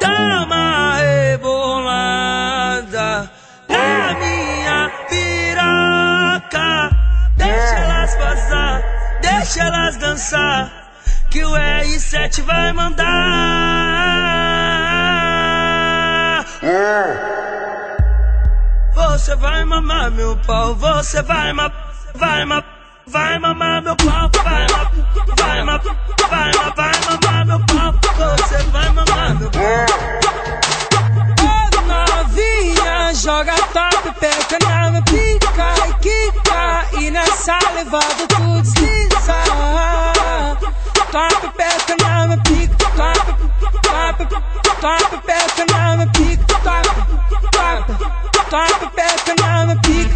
Dama rebolada na minha piroca. Deixa elas vazar, deixa elas dançar. Que o R7 vai mandar. Você vai mamar meu pau, você vai ma, vai ma, vai mamar meu pau, joga top, peca na minha pica e quica e nessa levada tu desliza. Top, peca na minha pica, top, top, top, peca na minha pica, top, top, top, peca na minha pica.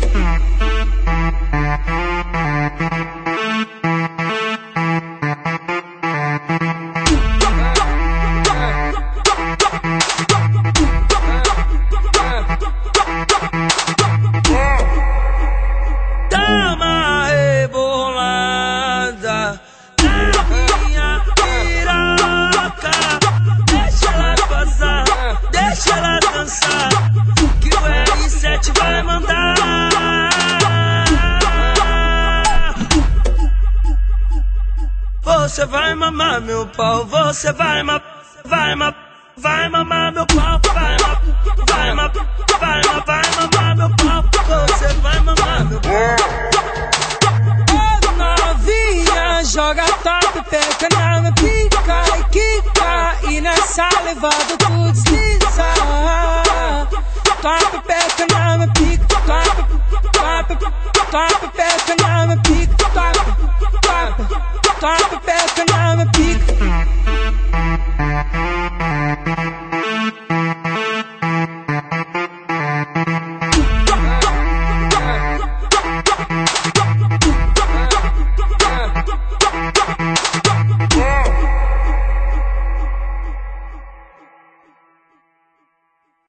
Você vai mamar meu pau, você vai ma, vai ma, vai mamar meu pau, vai ma, vai ma, vai ma, vai mamar meu pau, você vai mamar meu pau. Novinha, joga top, peca na minha pica e quica e nessa levada tu desliza. Top, peca na minha pica, top, top, top, peca na minha pica, top, top, Stop the fast and I'm a